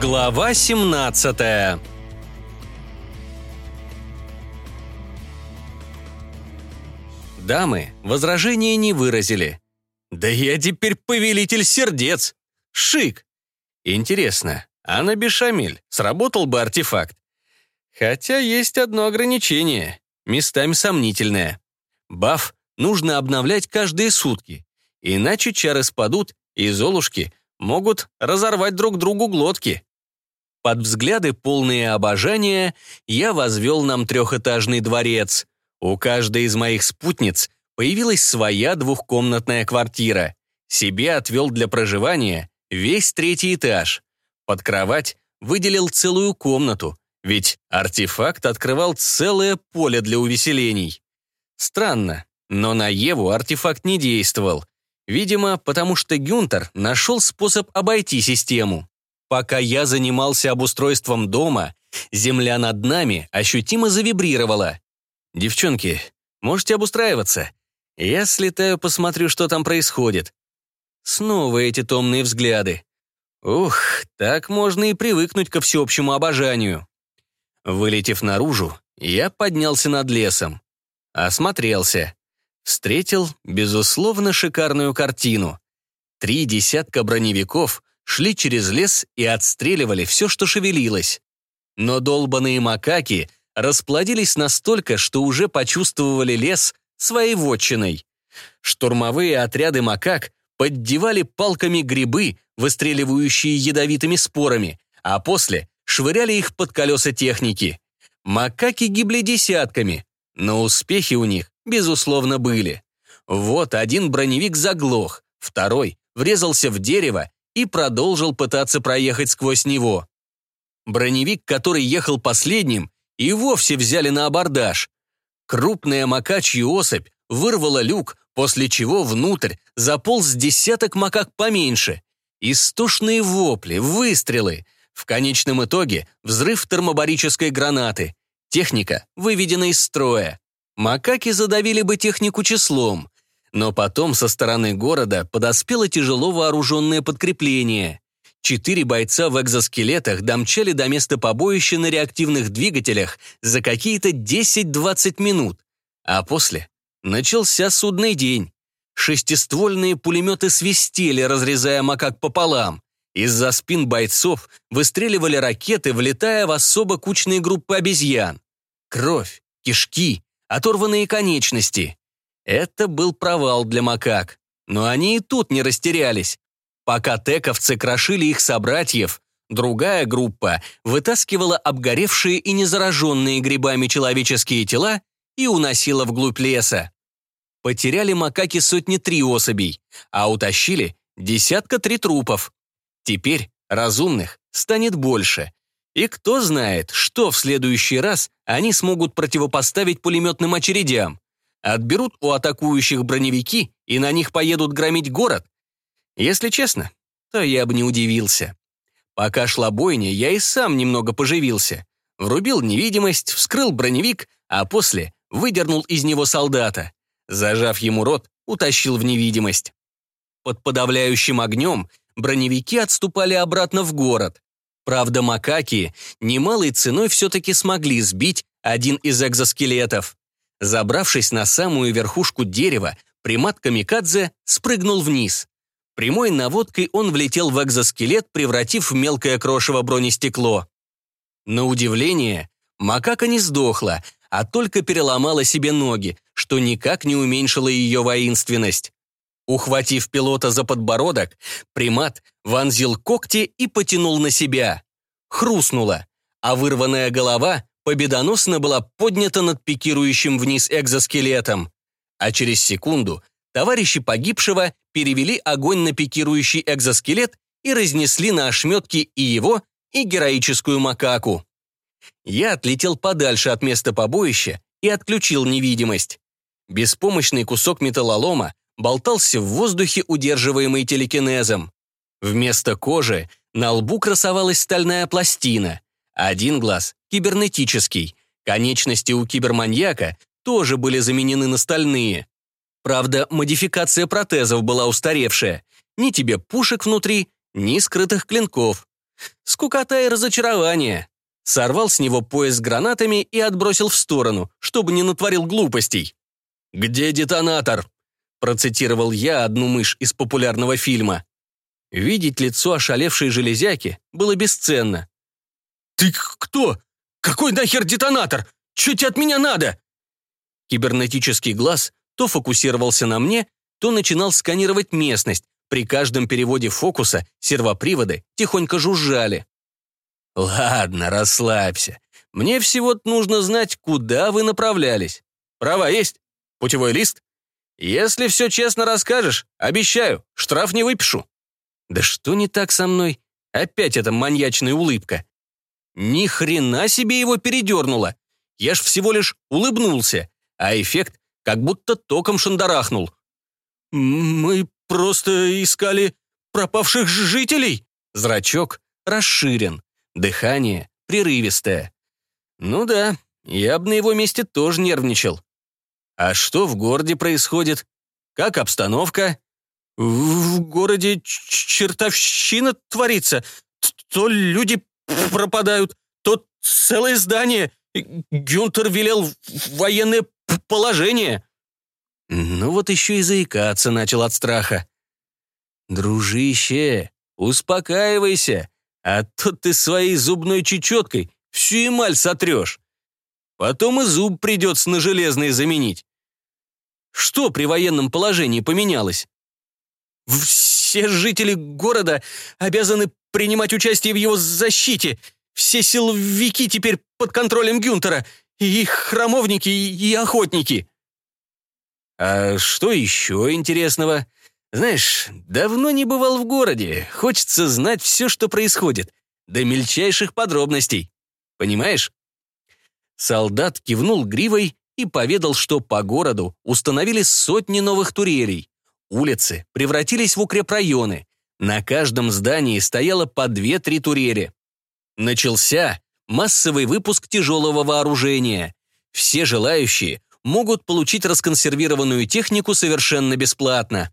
Глава 17 Дамы возражения не выразили. «Да я теперь повелитель сердец! Шик!» Интересно, а на Бешамель сработал бы артефакт? Хотя есть одно ограничение, местами сомнительное. Баф нужно обновлять каждые сутки, иначе чары спадут, и золушки могут разорвать друг другу глотки. Под взгляды, полные обожания, я возвел нам трехэтажный дворец. У каждой из моих спутниц появилась своя двухкомнатная квартира. Себе отвел для проживания весь третий этаж. Под кровать выделил целую комнату, ведь артефакт открывал целое поле для увеселений. Странно, но на Еву артефакт не действовал. Видимо, потому что Гюнтер нашел способ обойти систему. Пока я занимался обустройством дома, земля над нами ощутимо завибрировала. «Девчонки, можете обустраиваться? Я слетаю, посмотрю, что там происходит». Снова эти томные взгляды. Ух, так можно и привыкнуть ко всеобщему обожанию. Вылетев наружу, я поднялся над лесом. Осмотрелся. Встретил, безусловно, шикарную картину. Три десятка броневиков шли через лес и отстреливали все, что шевелилось. Но долбаные макаки расплодились настолько, что уже почувствовали лес своей вотчиной. Штурмовые отряды макак поддевали палками грибы, выстреливающие ядовитыми спорами, а после швыряли их под колеса техники. Макаки гибли десятками, но успехи у них, безусловно, были. Вот один броневик заглох, второй врезался в дерево и продолжил пытаться проехать сквозь него. Броневик, который ехал последним, и вовсе взяли на абордаж. Крупная макачья особь вырвала люк, после чего внутрь заполз десяток макак поменьше. Истошные вопли, выстрелы. В конечном итоге взрыв термобарической гранаты. Техника выведена из строя. Макаки задавили бы технику числом, но потом со стороны города подоспело тяжело вооруженное подкрепление. Четыре бойца в экзоскелетах домчали до места побоища на реактивных двигателях за какие-то 10-20 минут. А после начался судный день. Шестиствольные пулеметы свистели, разрезая макак пополам. Из-за спин бойцов выстреливали ракеты, влетая в особо кучные группы обезьян. Кровь, кишки, оторванные конечности. Это был провал для макак. Но они и тут не растерялись. Пока тековцы крошили их собратьев, другая группа вытаскивала обгоревшие и незараженные грибами человеческие тела и уносила вглубь леса. Потеряли макаки сотни три особей, а утащили десятка три трупов. Теперь разумных станет больше. И кто знает, что в следующий раз они смогут противопоставить пулеметным очередям. Отберут у атакующих броневики и на них поедут громить город? Если честно, то я бы не удивился. Пока шла бойня, я и сам немного поживился. Врубил невидимость, вскрыл броневик, а после выдернул из него солдата. Зажав ему рот, утащил в невидимость. Под подавляющим огнем броневики отступали обратно в город. Правда, макаки немалой ценой все-таки смогли сбить один из экзоскелетов. Забравшись на самую верхушку дерева, примат Камикадзе спрыгнул вниз. Прямой наводкой он влетел в экзоскелет, превратив в мелкое крошево бронестекло. На удивление, макака не сдохла, а только переломала себе ноги, что никак не уменьшило ее воинственность. Ухватив пилота за подбородок, примат вонзил когти и потянул на себя. Хрустнуло, а вырванная голова победоносно была поднята над пикирующим вниз экзоскелетом. А через секунду товарищи погибшего перевели огонь на пикирующий экзоскелет и разнесли на ошметки и его, и героическую макаку. Я отлетел подальше от места побоища и отключил невидимость. Беспомощный кусок металлолома болтался в воздухе, удерживаемый телекинезом. Вместо кожи на лбу красовалась стальная пластина. Один глаз — кибернетический. Конечности у киберманьяка тоже были заменены на стальные. Правда, модификация протезов была устаревшая. Ни тебе пушек внутри, ни скрытых клинков. Скукота и разочарование. Сорвал с него пояс с гранатами и отбросил в сторону, чтобы не натворил глупостей. «Где детонатор?» Процитировал я одну мышь из популярного фильма. Видеть лицо ошалевшей железяки было бесценно. «Ты кто? Какой нахер детонатор? Че тебе от меня надо?» Кибернетический глаз то фокусировался на мне, то начинал сканировать местность. При каждом переводе фокуса сервоприводы тихонько жужжали. «Ладно, расслабься. Мне всего нужно знать, куда вы направлялись. Права есть? Путевой лист? Если все честно расскажешь, обещаю, штраф не выпишу». Да что не так со мной? Опять эта маньячная улыбка. Ни хрена себе его передернуло. Я ж всего лишь улыбнулся, а эффект как будто током шандарахнул. «Мы просто искали пропавших жителей?» Зрачок расширен, дыхание прерывистое. «Ну да, я бы на его месте тоже нервничал. А что в городе происходит? Как обстановка?» «В городе чертовщина творится. То люди пропадают, то целое здание. Гюнтер велел военное положение». Ну вот еще и заикаться начал от страха. «Дружище, успокаивайся, а то ты своей зубной чечеткой всю эмаль сотрешь. Потом и зуб придется на железный заменить. Что при военном положении поменялось? Все жители города обязаны принимать участие в его защите. Все силовики теперь под контролем Гюнтера, и храмовники, и охотники. А что еще интересного? Знаешь, давно не бывал в городе. Хочется знать все, что происходит. До мельчайших подробностей. Понимаешь? Солдат кивнул гривой и поведал, что по городу установили сотни новых турелей. Улицы превратились в укрепрайоны. На каждом здании стояло по две-три турели. Начался массовый выпуск тяжелого вооружения. Все желающие могут получить расконсервированную технику совершенно бесплатно.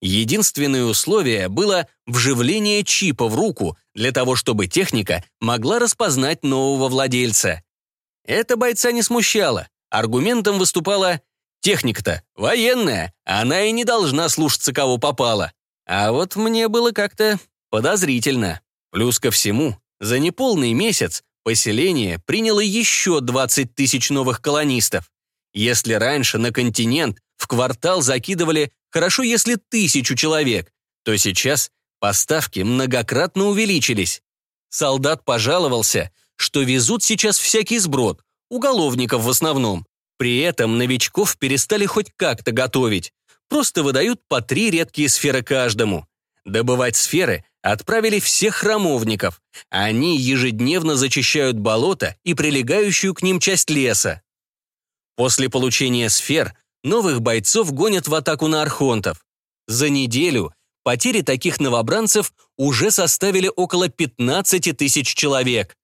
Единственное условие было вживление чипа в руку для того, чтобы техника могла распознать нового владельца. Это бойца не смущало. Аргументом выступала Техника-то военная, она и не должна слушаться, кого попало. А вот мне было как-то подозрительно. Плюс ко всему, за неполный месяц поселение приняло еще 20 тысяч новых колонистов. Если раньше на континент в квартал закидывали хорошо если тысячу человек, то сейчас поставки многократно увеличились. Солдат пожаловался, что везут сейчас всякий сброд, уголовников в основном, при этом новичков перестали хоть как-то готовить. Просто выдают по три редкие сферы каждому. Добывать сферы отправили всех храмовников. Они ежедневно зачищают болото и прилегающую к ним часть леса. После получения сфер новых бойцов гонят в атаку на архонтов. За неделю потери таких новобранцев уже составили около 15 тысяч человек.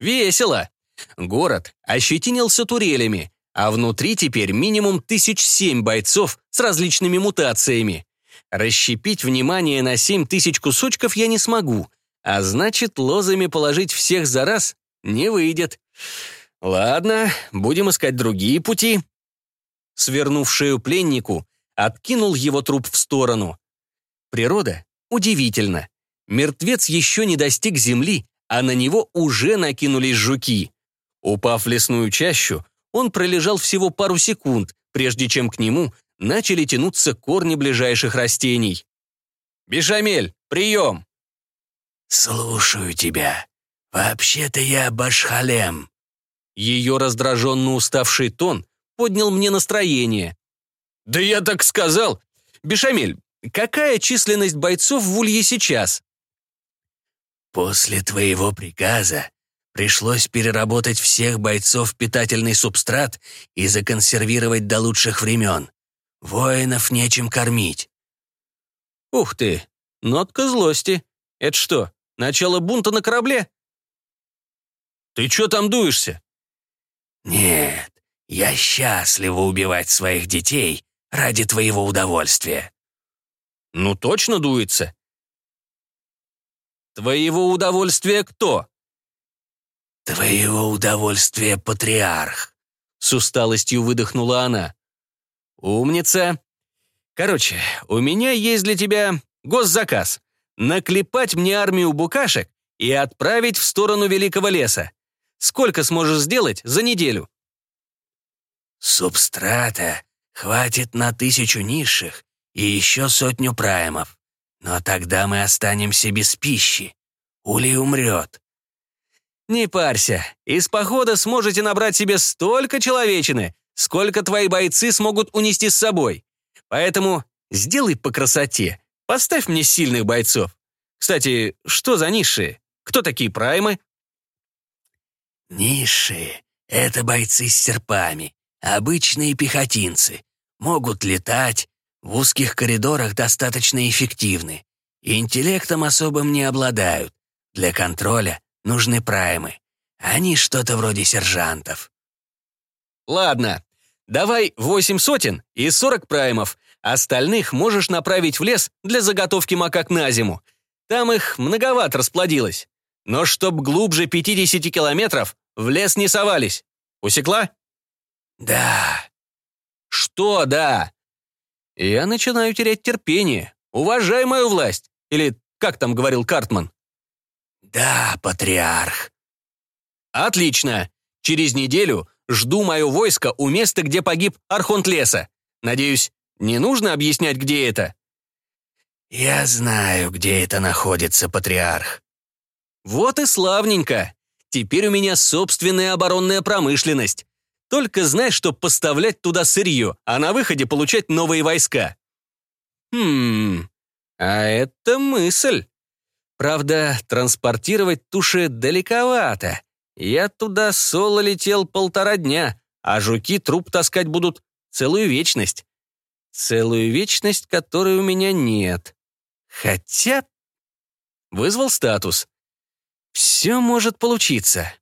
Весело. Город ощетинился турелями, а внутри теперь минимум тысяч семь бойцов с различными мутациями. Расщепить внимание на семь тысяч кусочков я не смогу, а значит, лозами положить всех за раз не выйдет. Ладно, будем искать другие пути. Свернув шею пленнику, откинул его труп в сторону. Природа удивительна. Мертвец еще не достиг земли, а на него уже накинулись жуки. Упав в лесную чащу, он пролежал всего пару секунд, прежде чем к нему начали тянуться корни ближайших растений. «Бешамель, прием!» «Слушаю тебя. Вообще-то я Башхалем». Ее раздраженно уставший тон поднял мне настроение. «Да я так сказал! Бешамель, какая численность бойцов в Улье сейчас?» «После твоего приказа Пришлось переработать всех бойцов в питательный субстрат и законсервировать до лучших времен. Воинов нечем кормить. Ух ты, нотка злости. Это что, начало бунта на корабле? Ты чё там дуешься? Нет, я счастливо убивать своих детей ради твоего удовольствия. Ну точно дуется. Твоего удовольствия кто? Твоего удовольствия патриарх. С усталостью выдохнула она. Умница. Короче, у меня есть для тебя госзаказ. Наклепать мне армию букашек и отправить в сторону Великого леса. Сколько сможешь сделать за неделю? Субстрата хватит на тысячу низших и еще сотню праймов. Но тогда мы останемся без пищи. Ули умрет. Не парься, из похода сможете набрать себе столько человечины, сколько твои бойцы смогут унести с собой. Поэтому сделай по красоте, поставь мне сильных бойцов. Кстати, что за низшие? Кто такие праймы? Низшие — это бойцы с серпами, обычные пехотинцы. Могут летать, в узких коридорах достаточно эффективны. Интеллектом особым не обладают. Для контроля нужны праймы. Они что-то вроде сержантов. Ладно, давай восемь сотен и сорок праймов. Остальных можешь направить в лес для заготовки макак на зиму. Там их многовато расплодилось. Но чтоб глубже 50 километров, в лес не совались. Усекла? Да. Что да? Я начинаю терять терпение. Уважай мою власть. Или как там говорил Картман? Да, патриарх. Отлично. Через неделю жду мое войско у места, где погиб Архонт леса. Надеюсь, не нужно объяснять, где это? Я знаю, где это находится, патриарх. Вот и славненько. Теперь у меня собственная оборонная промышленность. Только знай, что поставлять туда сырье, а на выходе получать новые войска. Хм, а это мысль. Правда, транспортировать туши далековато. Я туда соло летел полтора дня, а жуки труп таскать будут целую вечность. Целую вечность, которой у меня нет. Хотя... Вызвал статус. Все может получиться.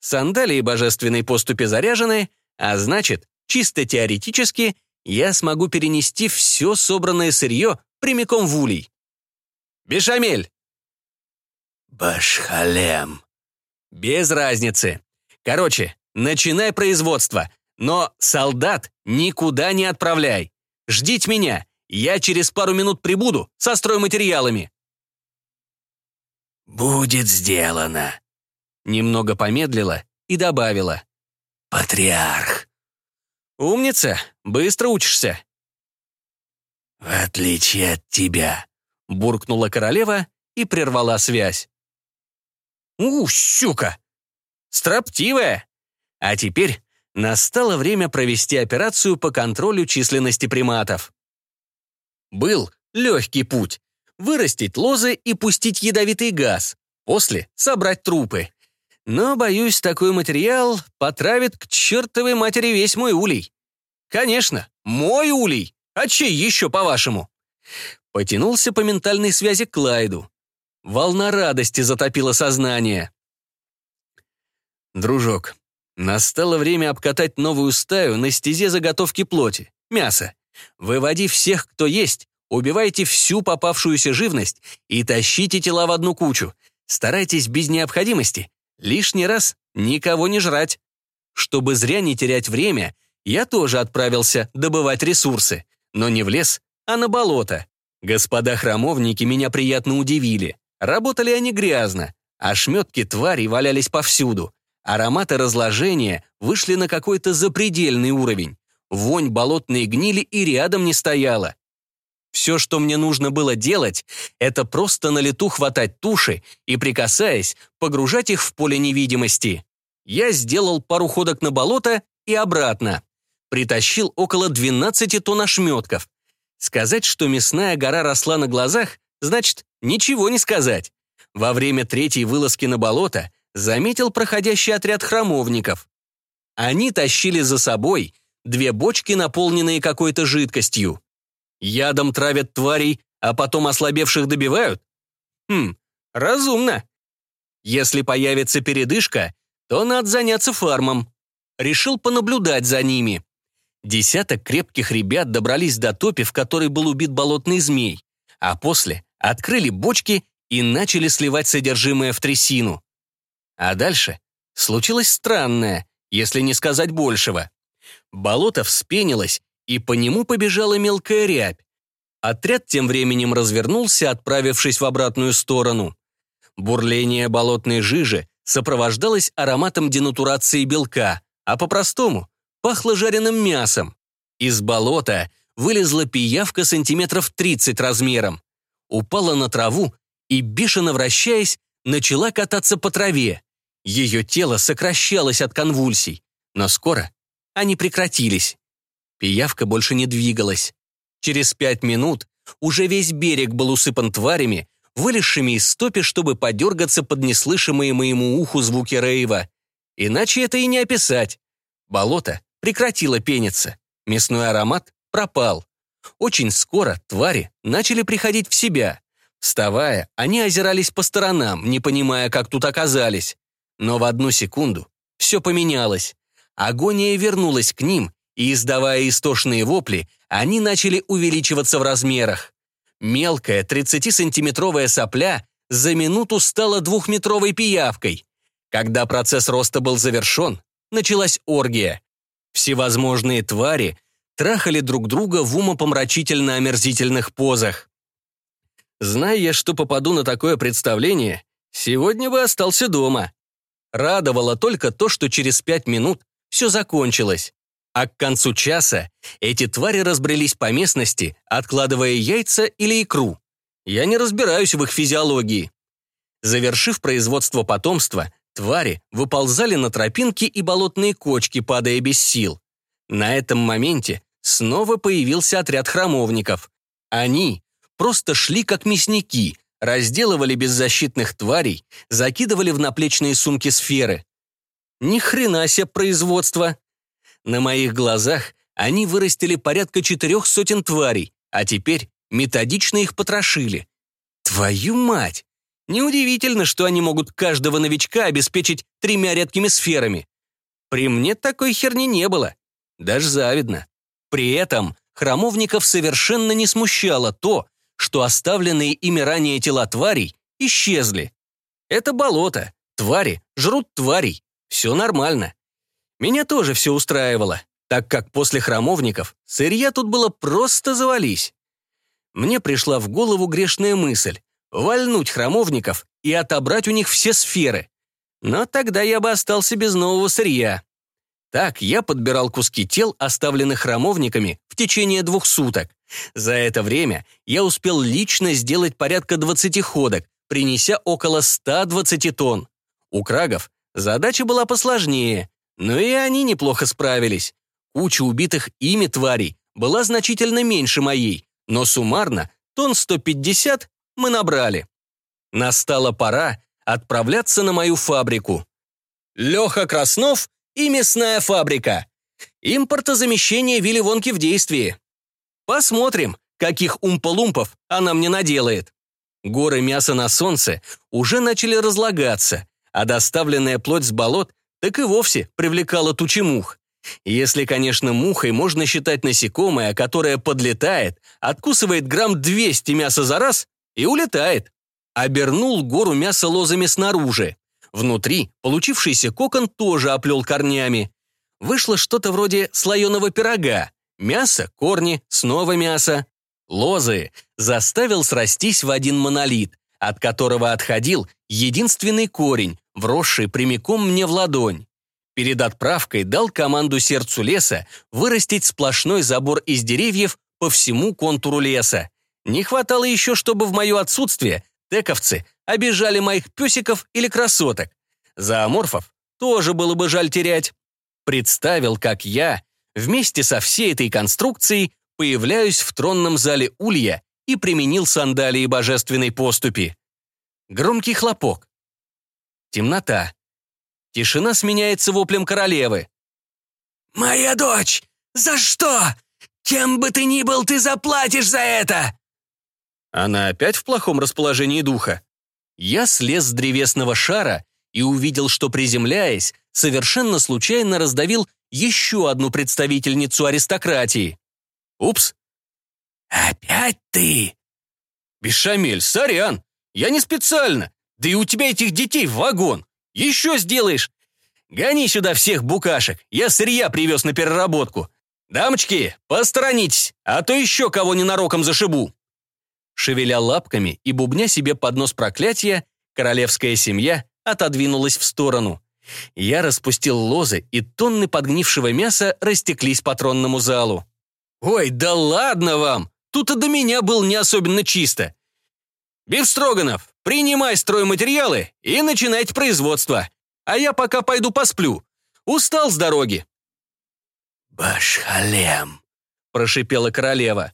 Сандалии божественной поступи заряжены, а значит, чисто теоретически, я смогу перенести все собранное сырье прямиком в улей. Бешамель! Башхалем. Без разницы. Короче, начинай производство, но солдат никуда не отправляй. Ждите меня, я через пару минут прибуду со стройматериалами. «Будет сделано», Немного помедлила и добавила. «Патриарх». «Умница, быстро учишься». «В отличие от тебя», — буркнула королева и прервала связь. «У, щука! Строптивая! А теперь настало время провести операцию по контролю численности приматов. Был легкий путь — вырастить лозы и пустить ядовитый газ, после собрать трупы. Но, боюсь, такой материал потравит к чертовой матери весь мой улей. Конечно, мой улей. А чей еще, по-вашему? Потянулся по ментальной связи к Клайду. Волна радости затопила сознание. Дружок, настало время обкатать новую стаю на стезе заготовки плоти, мяса. Выводи всех, кто есть, убивайте всю попавшуюся живность и тащите тела в одну кучу. Старайтесь без необходимости Лишний раз никого не жрать. Чтобы зря не терять время, я тоже отправился добывать ресурсы, но не в лес, а на болото. Господа храмовники меня приятно удивили. Работали они грязно, а шметки тварей валялись повсюду. Ароматы разложения вышли на какой-то запредельный уровень. Вонь болотной гнили и рядом не стояла. Все, что мне нужно было делать, это просто на лету хватать туши и, прикасаясь, погружать их в поле невидимости. Я сделал пару ходок на болото и обратно. Притащил около 12 тонн ошметков. Сказать, что мясная гора росла на глазах, значит, ничего не сказать. Во время третьей вылазки на болото заметил проходящий отряд храмовников. Они тащили за собой две бочки, наполненные какой-то жидкостью. Ядом травят тварей, а потом ослабевших добивают? Хм, разумно. Если появится передышка, то надо заняться фармом. Решил понаблюдать за ними. Десяток крепких ребят добрались до топи, в которой был убит болотный змей, а после открыли бочки и начали сливать содержимое в трясину. А дальше случилось странное, если не сказать большего. Болото вспенилось, и по нему побежала мелкая рябь. Отряд тем временем развернулся, отправившись в обратную сторону. Бурление болотной жижи сопровождалось ароматом денатурации белка, а по-простому пахло жареным мясом. Из болота вылезла пиявка сантиметров 30 размером, упала на траву и, бешено вращаясь, начала кататься по траве. Ее тело сокращалось от конвульсий, но скоро они прекратились. Пиявка больше не двигалась. Через пять минут уже весь берег был усыпан тварями, вылезшими из стопи, чтобы подергаться под неслышимые моему уху звуки рейва. Иначе это и не описать. Болото прекратило пениться. Мясной аромат пропал. Очень скоро твари начали приходить в себя. Вставая, они озирались по сторонам, не понимая, как тут оказались. Но в одну секунду все поменялось. Агония вернулась к ним, и, издавая истошные вопли, они начали увеличиваться в размерах. Мелкая 30-сантиметровая сопля за минуту стала двухметровой пиявкой. Когда процесс роста был завершен, началась оргия. Всевозможные твари трахали друг друга в умопомрачительно омерзительных позах. Зная я, что попаду на такое представление, сегодня бы остался дома. Радовало только то, что через пять минут все закончилось. А к концу часа эти твари разбрелись по местности, откладывая яйца или икру. Я не разбираюсь в их физиологии. Завершив производство потомства, твари выползали на тропинки и болотные кочки, падая без сил. На этом моменте снова появился отряд храмовников. Они просто шли как мясники, разделывали беззащитных тварей, закидывали в наплечные сумки сферы. Ни хрена себе производство! На моих глазах они вырастили порядка четырех сотен тварей, а теперь методично их потрошили. Твою мать! Неудивительно, что они могут каждого новичка обеспечить тремя редкими сферами. При мне такой херни не было. Даже завидно. При этом храмовников совершенно не смущало то, что оставленные ими ранее тела тварей исчезли. Это болото. Твари жрут тварей. Все нормально. Меня тоже все устраивало, так как после храмовников сырья тут было просто завались. Мне пришла в голову грешная мысль — вальнуть храмовников и отобрать у них все сферы. Но тогда я бы остался без нового сырья. Так я подбирал куски тел, оставленных храмовниками, в течение двух суток. За это время я успел лично сделать порядка 20 ходок, принеся около 120 тонн. У крагов задача была посложнее. Но и они неплохо справились. Куча убитых ими тварей была значительно меньше моей, но суммарно тонн 150 мы набрали. Настала пора отправляться на мою фабрику. Леха Краснов и мясная фабрика. Импортозамещение Вилли Вонки в действии. Посмотрим, каких умполумпов она мне наделает. Горы мяса на солнце уже начали разлагаться, а доставленная плоть с болот так и вовсе привлекала тучи мух. Если, конечно, мухой можно считать насекомое, которое подлетает, откусывает грамм 200 мяса за раз и улетает. Обернул гору мяса лозами снаружи. Внутри получившийся кокон тоже оплел корнями. Вышло что-то вроде слоеного пирога. Мясо, корни, снова мясо. Лозы заставил срастись в один монолит, от которого отходил единственный корень, вросший прямиком мне в ладонь. Перед отправкой дал команду сердцу леса вырастить сплошной забор из деревьев по всему контуру леса. Не хватало еще, чтобы в мое отсутствие тековцы обижали моих песиков или красоток. Зооморфов тоже было бы жаль терять. Представил, как я вместе со всей этой конструкцией появляюсь в тронном зале Улья и применил сандалии божественной поступи. Громкий хлопок. Темнота. Тишина сменяется воплем королевы. «Моя дочь! За что? Кем бы ты ни был, ты заплатишь за это!» Она опять в плохом расположении духа. Я слез с древесного шара и увидел, что, приземляясь, совершенно случайно раздавил еще одну представительницу аристократии. Упс. «Опять ты?» «Бешамель, сорян! Я не специально. Да и у тебя этих детей в вагон. Еще сделаешь. Гони сюда всех букашек. Я сырья привез на переработку. Дамочки, посторонитесь, а то еще кого ненароком зашибу. Шевеля лапками и бубня себе под нос проклятия, королевская семья отодвинулась в сторону. Я распустил лозы, и тонны подгнившего мяса растеклись по тронному залу. «Ой, да ладно вам! Тут и до меня было не особенно чисто. Бифстроганов, принимай стройматериалы и начинайте производство. А я пока пойду посплю. Устал с дороги». «Башхалем», — прошипела королева.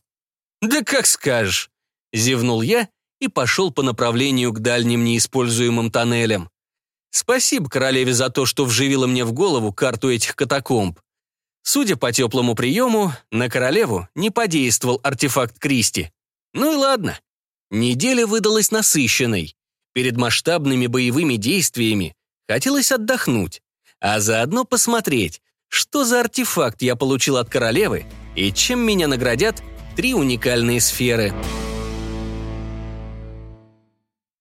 «Да как скажешь», — зевнул я и пошел по направлению к дальним неиспользуемым тоннелям. Спасибо королеве за то, что вживила мне в голову карту этих катакомб. Судя по теплому приему, на королеву не подействовал артефакт Кристи. Ну и ладно. Неделя выдалась насыщенной. Перед масштабными боевыми действиями хотелось отдохнуть, а заодно посмотреть, что за артефакт я получил от королевы и чем меня наградят три уникальные сферы.